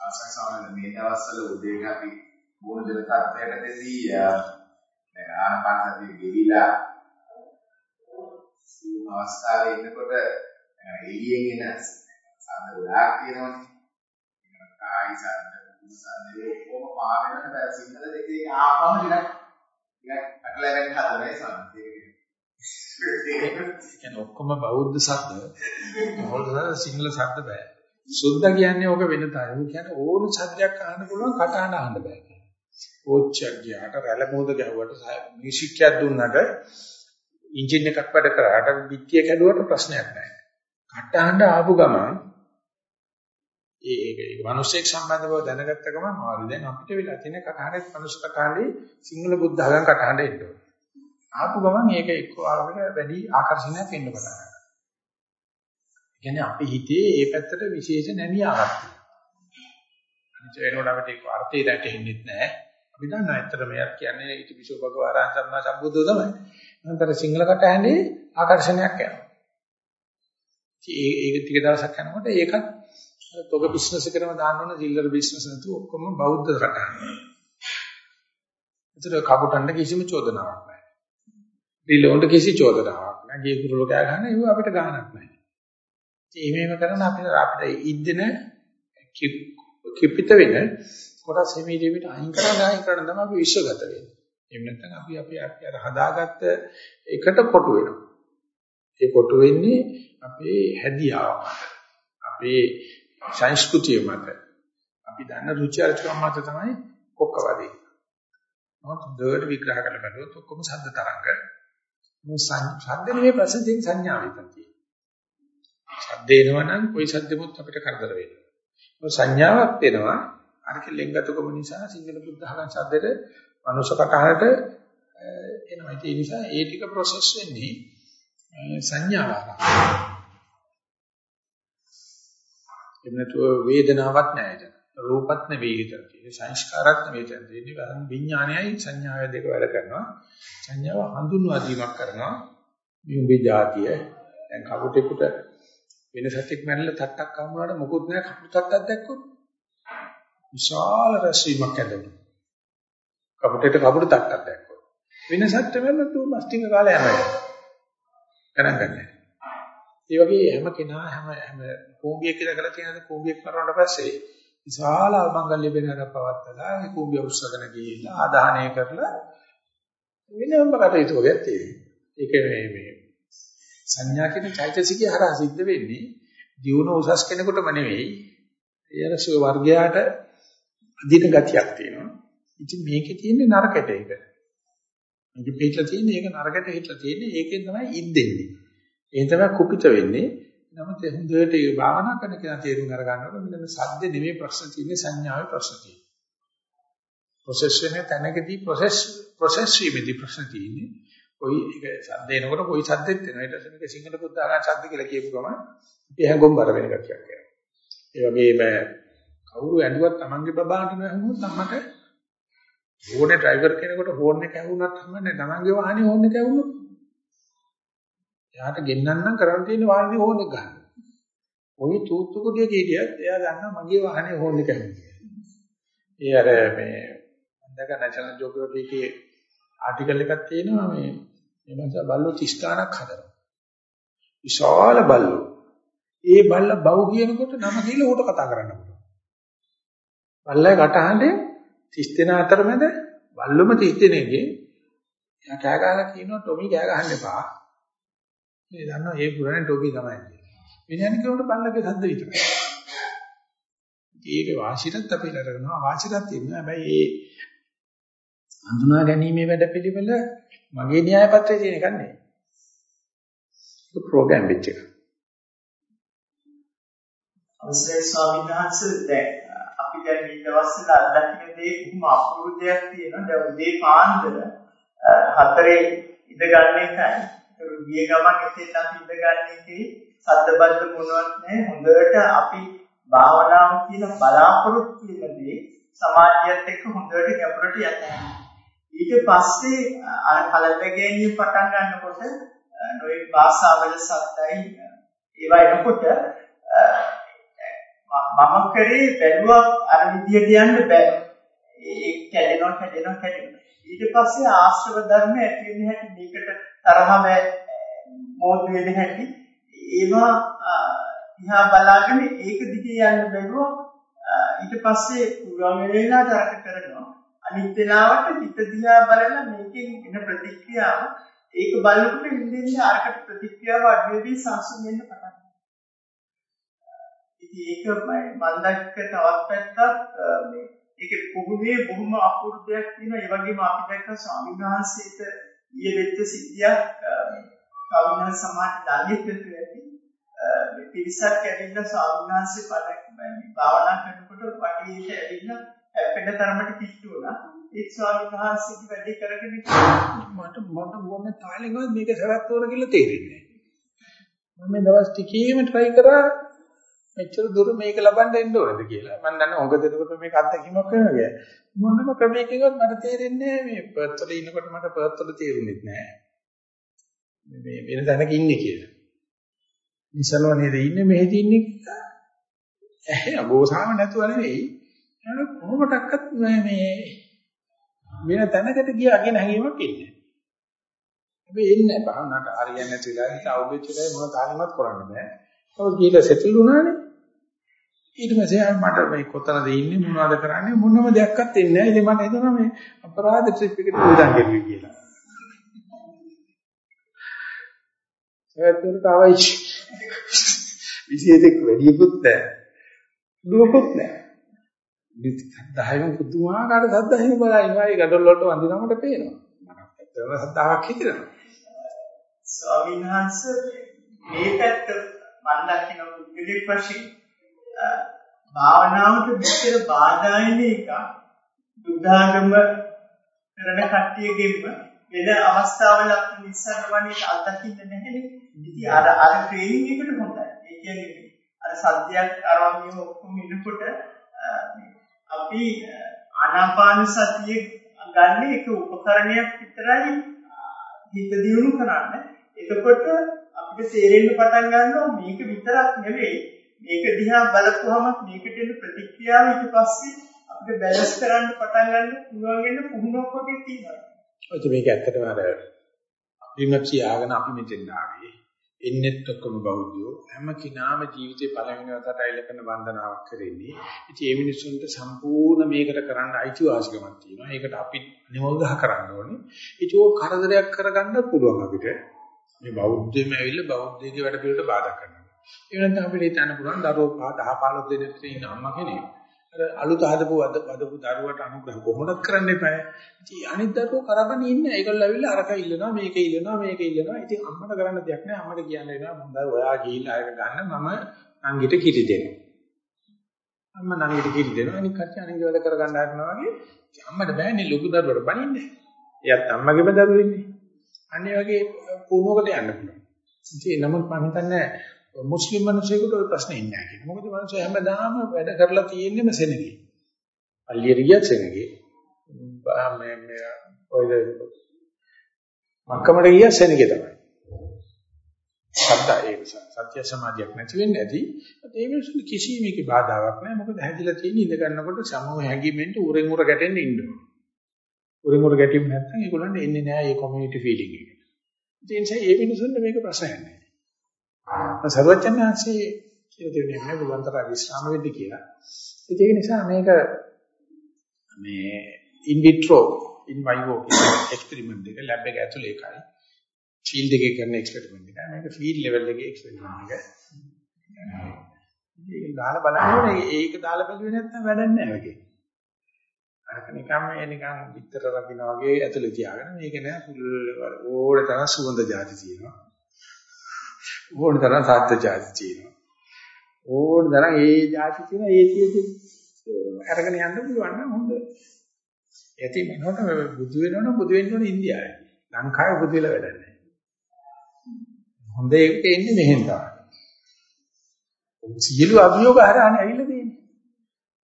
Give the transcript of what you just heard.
අවසන් සමහර මේ දවස්වල උදේට අපි මොන දෙල තත්ත්වයකදී දැන් ආනාපානසතිය ගෙවිලා අවස්ථාවේ ඉන්නකොට එළියෙන් එන සම්ද ගොඩාක් තියෙනවනේ. ඒක කායි සම්ද සම්දේ ඔක්කොම පාවෙනට බෑ සිංහල දෙකේ ආපම ටිකක් ටිකක් අකලවෙන් හදන්නේ සම්දේ. ඒ කියන්නේ ඔක්කොම බෞද්ධ ශබ්ද. මොකද සිංහල ශබ්ද බෑ. සුද්ධ කියන්නේ ඕක වෙන තරම්. ඒ කියන්නේ ඕන ශබ්දයක් අහන්න පුළුවන් කටහඬ අහන්න බෑ කියන්නේ. ඕච්චක් ගියාට රැළ මෝද ගැහුවට මියුසික් එකක් දුන්නට එන්ජින් එකක් වැඩ කරාට පිටිය කැඩුවට ප්‍රශ්නයක් නැහැ. කටහඬ ආපු ගමන් ඒ ඒ මිනිස්සෙක් සම්බන්ධ බව දැනගත්ත ගමන් ආවද දැන් අපිට වෙලා තියෙන කටහඬේ මිනිස් කටහඬේ සිංහල බුද්ධ ආගම් කටහඬ එන්න ඕනේ. ආපු ගමන් ඒක එක්ක ආවකට වැඩි ආකර්ෂණයක් එන්න පටන් ගන්නවා. ඒ කියන්නේ අපි හිතේ ඒ පැත්තට විශේෂ නැමියාවක් තියෙනවා. අනිත් වෙනකොට අපිට ඒක අර්ථය දැටෙන්නේ නැහැ. අපි දන්නා ඇත්තට මෙයක් කියන්නේ ඉතිවිසෝ භගවාරාන් සම්මා සම්බුද්ධෝ තමයි. නතර සිංහල කටහඬේ ආකර්ෂණයක් යනවා. ඒ ඒක ටික දවසක් යනකොට ඒකත් තොග බිස්නස් එකටම දාන්න ඕන සිල්වර් බිස්නස් නැතුව ඔක්කොම බෞද්ධ රටක්. ඒතර කපුටන්ට කිසිම චෝදනාවක් නැහැ. රිලොන්ට කිසි චෝදනාවක් නැහැ. ගේ කුරුලෝ කෑ ගන්න ඒව අපිට ගාණක් නැහැ. ඒ මේව කරන අපිට අපිට ඉද්දෙන කිපිත වෙන කොටස් හිමීදෙමිට අයින් කරලා අයින් කරන තමයි අපි විශ්වගත වෙන්නේ. එහෙම නැත්නම් අපි අපි අපි අර හදාගත්ත එකට කොටු වෙනවා. ඒ කොටු වෙන්නේ අපේ හැදියාව මත. අපේ සංස්කෘතිය මත. අපි දන්න රුචි අරුචිකම් මත තමයි කොක්කවදී. මොකද දෙවට විග්‍රහ කරලා බලුවොත් ඔක්කොම ශබ්ද තරංග. මොකද ශබ්ද නෙමෙයි ප්‍රශ්න තියෙන සංඥා විතරයි. ශබ්ද එනවනම් કોઈ සද්දෙමුත් අපිට කරදර වෙනවා. සංඥාවක් එනවා. අරක ලෙන්ගතකම නිසා සිංහල බුද්ධඝාන ශබ්දෙට මනුෂ්‍යපතහට එනවා. ඒ නිසා ඒ ටික process වෙන්නේ සංඥාවක්. එන්නතු වේදනාවක් නැහැ දැන්. රූපත් නෙවෙයි හිතන තියෙන්නේ සංස්කාරත් නෙවෙයි හිතන තියෙන්නේ වරන් විඥානයයි සංඥාය දෙක වැඩ කරනවා සංඥාව හඳුන්වා දීමක් කරනවා මේ උඹේ જાතිය දැන් කවුටෙකුට වෙන සතෙක් මැරෙලා තට්ටක් හම්බුනාට මොකුත් නැහැ කපුට තට්ටක් දැක්කොත් විශාල රැස්වීමක් ඇතිවෙනවා. කපුටේට කපුට තට්ටක් දැක්කොත්. වෙන සත්ත්වෙ මැරෙලා තු මස්තිංග කාලේ යනවා. ගණන් ගන්නෑ. ඒ වගේ හැම කෙනා හැම හැම කෝඹියෙක් කියලා කරලා තියෙනද කෝඹියෙක් කරනවට පස්සේ විශාල අවමංගල්‍ය බෙනරක් පවත්තලා ඒ කෝඹිය උස්සගෙන ගිහිල්ලා ආදාහනය කරලා වෙනම කටයුතු වලක් තියෙනවා. ඒක මේ මේ සංඥා කියන චෛතසිකය හරහා සිද්ධ වෙන්නේ දියුණු උසස් කෙනෙකුටම නෙවෙයි. ඒරසෝ වර්ගයාට අදින ගතියක් තියෙනවා. ඉතින් මේකේ තියෙන්නේ නරකට ඒක. මේක පිටලා තියෙන්නේ ඒක නරකට හිටලා තියෙන්නේ ඒකෙන් තමයි ඉද්දෙන්නේ. ඒ තමයි කුපිත වෙන්නේ. නමුත් හොඳට ඒ භාවනා කරන කෙනා තේරුම් අරගන්නකොට මෙන්න සද්ද නෙමෙයි ප්‍රශ්න තියෙන්නේ සංඥාවේ ප්‍රශ්න තියෙන්නේ. ප්‍රොසෙස් වෙන තැනකදී ප්‍රොසෙස් ප්‍රොසෙස් වීමේදී ප්‍රශ්න තියෙන්නේ. කොයි එක සද්ද එනකොට කොයි සද්දෙත් එනවා. ඊට පස්සේ මේක සිංහල බුද්ධ ආගම සද්ද කියලා කියපු ගමන් අපි හැඟොම් බර වෙන කතියක් යනවා. ඒ වගේම කවුරු ඇඬුවත් Tamange බබාට නහුනොත් අම්මට ඕනේ ඩ්‍රයිවර් කෙනෙකුට හෝන් එක ඇහුණත් හම්බන්නේ Tamange වාහනේ හෝන් එක ඇහුණොත් එයාට ගෙන්නන්නම් කරන්න තියෙන වාහනේ හෝන් එක ගන්න. ওই තූත්තු කුඩිය කීටියත් එයා දන්නා මගේ වාහනේ හෝන් එක ඇහුණා. ඒ අර මේ මන්දක නැෂනල් ජියෝග්‍රැෆි එකේ ආටිකල් එකක් තියෙනවා මේ මේ මංස බල්ලෝ 30 ගණක් හදනවා. විශාල බල්ලෝ. ඒ බල්ල බව් කියනකොට නම කියලා ඌට කතා කරන්න පුළුවන්. බල්ලයි කටහඬේ 30 දෙනා අතරමැද බල්ලොම 30 දෙනෙක්ගේ එයා කෑ ගහලා කියනවා ටොමි කෑ ගහන්න එපා. මේ දන්නවා ඒ පුරාණ ටොමි තමයි. වෙනයන් කියනකොට බල්ලගේ සද්ද විතරයි. ඒක වාසිරත් අපි ලරනවා වාසිරත් තියෙනවා. හැබැයි ඒ හඳුනා ගැනීමේ වැඩපිළිවෙල මගේ න්‍යාය පත්‍රයේ තියෙන එකක් නෙවෙයි. ඒක ප්‍රෝග්‍රෑම් වෙච්ච එක. අවසරයි ස්වාමීන් වහන්සේ දැන් අපි දැන් මේ දවස්වල අත්දකින්න දේ කොහොම අපූර්ව දෙයක් තියෙනවා. දැන් උදේ පාන්දර හතරේ ඉඳ ගන්න එකයි. ඒක ගිය ගමන් එතෙන් අපි ඉඳ ගන්න එකේ සද්දබද්ද මොනවත් නැහැ. හොඳට අපි භාවනාව කියන බලාපොරොත්තු වෙන දේ සමාජයත් එක්ක හොඳට ගැඹුරට යනවා. ඊට පස්සේ අර කලබගෑනිය පටන් ගන්නකොට නොයේ භාෂාවල සත්‍යයි ඒවා එනකොට මම කරේ බැලුවා අර විදියට යන්න බෑ. ඒ කැඩෙනවා කැඩෙනවා කැඩෙනවා. ඊට පස්සේ ආශ්‍රව ධර්ම ඇති වෙන හැටි මේකට තරහම මොහොත වෙන හැටි ඒවා දිහා බලාගෙන ඒක දිගේ යන්න බැලුවා ඊට පස්සේ පුරාම වේලාවට අරක කරනවා අනිත් වෙලාවට හිත දිහා බලලා මේකෙන් එන ප්‍රතික්‍රියාව ඒක බලනකොට ඉන්නේ අරකට ප්‍රතික්‍රියාව අඩු වෙවි සංසුන් වෙන්න පටන් ඉතින් ඒක මම දැක්ක තවත් පැත්තක් මේ ඒක පුහුණුවේ බොහොම අපූර්ව දෙයක් තියෙනවා. ඒ වගේම අපි දැක්ක ස්වාමීන් වහන්සේට ඊයේ වෙච්ච සිද්ධියක් කවුරුහරි සමාජ දන්නේ නැතුව ඇති. මේ පිරිසක් ඇවිල්ලා ස්වාමීන් වහන්සේ පදක් භාවනා කරනකොට වටේට ඇවිල්ලා හැපෙන තරමට කිට්ටු වුණා. ඒ ස්වාමීන් වහන්සේගේ වැඩේ කරගෙන මට මට මොන තාලෙකවත් මේක සවැත් තෝර කියලා තේරෙන්නේ නැහැ. මම දවස් ටිකේම try කරා මෙච්චර දුර මේක ලබන්න එන්න ඕනද කියලා. මම දන්නේ හොඟ දෙනකොට මේක අත්දැකීමක් වෙනවා කියලා. මොනම ක්‍රමයකින්වත් මට තේරෙන්නේ මේ පර්ත් වල ඉන්නකොට මට පර්ත් වල තේරුනේ නැහැ. මේ වෙන තැනක ඉන්නේ කියලා. නිසලව නේද ඉන්නේ මෙහෙද ඉන්නේ කියලා. ඇහැ අගෝසාව නැතුව නෙවෙයි. ඒක කොහොමඩක්වත් මේ වෙන තැනකට ගියාගෙන හැඟීමක් ඉන්නේ. හැබැයි එන්නේ බහන්නට හරියන්නේ නැති වෙලාවට හිත අවුෙච්ච වෙලාවේ මොන තාලෙමත් කරන්න බෑ. ඒක ගිහලා සෙටල් වුණානේ. ඊට පස්සේ මට මේ කොතනද ඉන්නේ මොනවද කරන්නේ මොනම දෙයක්වත් එන්නේ නැහැ. ඉතින් මට හිතුණා මේ අපරාධ ට්‍රිප් එකට උදන් ගෙවුවේ කියලා. ඒකට අවශ්‍ය විශේෂයක් වැඩියකුත් නැහැ. දුවකුත් නැහැ. ඉතින් සද්ධායෙන් පුදුමාකාර සද්ධායෙන් බලනවා. ඒ gadol වලට වඳිනකොට පේනවා. මට ඇත්තම සද්ධාවක් හිතෙනවා. ස්වාමීන් වහන්සේ මේ පැත්ත මම දකින්න පුද්ගලික වශයෙන් භාවනාවට මෙච්චර බාධා එන එක බුද්ධාගම කරන කට්ටියගෙම වෙන අවස්ථාවල අපි නිස්සාර වන්නේ අත්දකින්න නැහැනේ. ඉතින් අර අර ට්‍රේනින් එකට හොඳයි. ඒ කියන්නේ අර සත්‍යයක් අරවන්නේ ඔක්කොම ඉන්නකොට අපි ආනාපාන සතිය ගන්න එක උපකරණයක් විතරයි හිත දියුණු කරන්න. එතකොට අපිට තේරෙන්න පටන් ගන්නවා මේක විතරක් නෙවෙයි මේක දිහා බලපුවම මේකට එන ප්‍රතික්‍රියාව ඊට පස්සේ අපිට බැලන්ස් කරන්න පටන් ගන්න පුළුවන් වෙන පුහුණුවක් වගේ තියෙනවා. ඔය මේක ඇත්තටම අර විමර්ශී ආගෙන අපි මෙතෙන් ආවේ. එන්නෙත් ඔක්කොම බෞද්ධයෝ හැම කිනාම ජීවිතේ පළවෙනි වතාවට අයලකන වන්දනාවක් කරෙන්නේ. ඉතින් මේ මිනිසුන්ට සම්පූර්ණ මේකට කරන්න අයිතිවාසිකමක් තියෙනවා. ඒකට අපි නිමෝදහ කරන්න ඕනේ. ඉතින් ඕක කරදරයක් කරගන්න පුළුවන් අපිට. මේ බෞද්ධයෙම ඇවිල්ලා බෞද්ධයේ වැඩ පිළිවෙලට බාධා කරනවා. ඒ වෙනත් අපිට හිතන්න පුළුවන් දරුවෝ 10 15 දෙනෙක් ඉන්න අම්මා කෙනෙක්. අර අලුත හදපු වදපු දරුවට අනුග්‍රහ කොහොමද කරන්න එපා. ඉතින් අනිත් දරුවෝ කරගෙන ඉන්නේ. ඒගොල්ලෝ ඇවිල්ලා අරක ඉල්ලනවා මේක ඉල්ලනවා මේක ඉල්ලනවා. ඉතින් අම්මට කරන්න දෙයක් නැහැ. අම්මට කියන්න වෙනවා හොඳයි ඔයා ගිහිල්ලා අරක ගන්න මම නංගිට කිරි දෙනවා. අම්මා නංගිට කිරි දෙනවා. අනිත් කච්චි අනිත් වැඩ කරගන්න හදනවා වගේ. අම්මට බෑනේ ලොකු දරුවට බනින්නේ. එයාත් අම්මගේම දරුවෝ ඉන්නේ. අනිත් වගේ පුණුවකට යන්න පුළුවන්. ඉතින් නමුත් මම හිතන්නේ මුස්ලිම් මිනිසෙකුට ওই ප්‍රශ්නේ ඉන්නේ නැහැ කියලා. මොකද මිනිස්සු හැමදාම වැඩ කරලා තියෙන්නේම සෙනගේ. පල්ලියට ගියත් සෙනගේ. මේ මේ ඔයද මක්කමට ගියත් සෙනගේ තමයි. සත්‍ය ඒ සත්‍ය සමාධියක් නැති වෙන්නේ නැති. ඒ මිනිස්සුන්ට කිසිම එකේ බාධාවක් නැහැ. මොකද හැදිලා තියෙන ඉඳ ගන්නකොට සමූහ හැඟීමෙන්ට උරෙන් උර ගැටෙන්න ඉන්න ඕනේ. උරෙන් උර ගැටීම නැත්නම් ඒගොල්ලන්ට එන්නේ නැහැ මේ කොමියුනිටි ෆීලිං එක. ඒ නිසා ඒ මිනිස්සුන්ට මේක ප්‍රශ්නයක් නැහැ. සර්වඥාන්සේ කියලා දෙන්නේ නැහැ බුලන්තර විශ්‍රාම වෙද්දී කියලා. ඒක නිසා මේක මේ in vitro in vivo කියන එක්ස්පෙරිමන්ට් එක ලැබ් එක ඇතුලේ එකයි. ෆීල්ඩ් එකේ කරන එක්ස්පෙරිමන්ට් එක. මේක ෆීල්ඩ් ලෙවල් එකේ එක්ස්පෙරිමන්ට් එක. ඒක දාලා බලන්න ඒක දාලා බැලුවේ නැත්නම් වැඩක් නැහැ ඒකේ. අරක නිකන් මේ නිකන් පිටර රකින්න වගේ ඇතුලේ තියාගෙන මේක නෑ ෆුල් ඕඩ තරම් සුවඳ જાති තියෙනවා. ඕන තරම් සත්‍ය જાති තියෙනවා. ඕන තරම් ඒ જાති තියෙන ඒ තියෙදි අරගෙන යන්න පුළුවන් නම් හොඳයි. ඒති මනෝට බුදු වෙනවනම් බුදු වෙන්න ඕනේ ඉන්දියාවේ. ලංකාවේ බුදු වෙලා වැඩක් නැහැ. හොඳ එකට එන්නේ මෙහෙන් තමයි. සියලු අභියෝග හරහානේ ඇවිල්ලා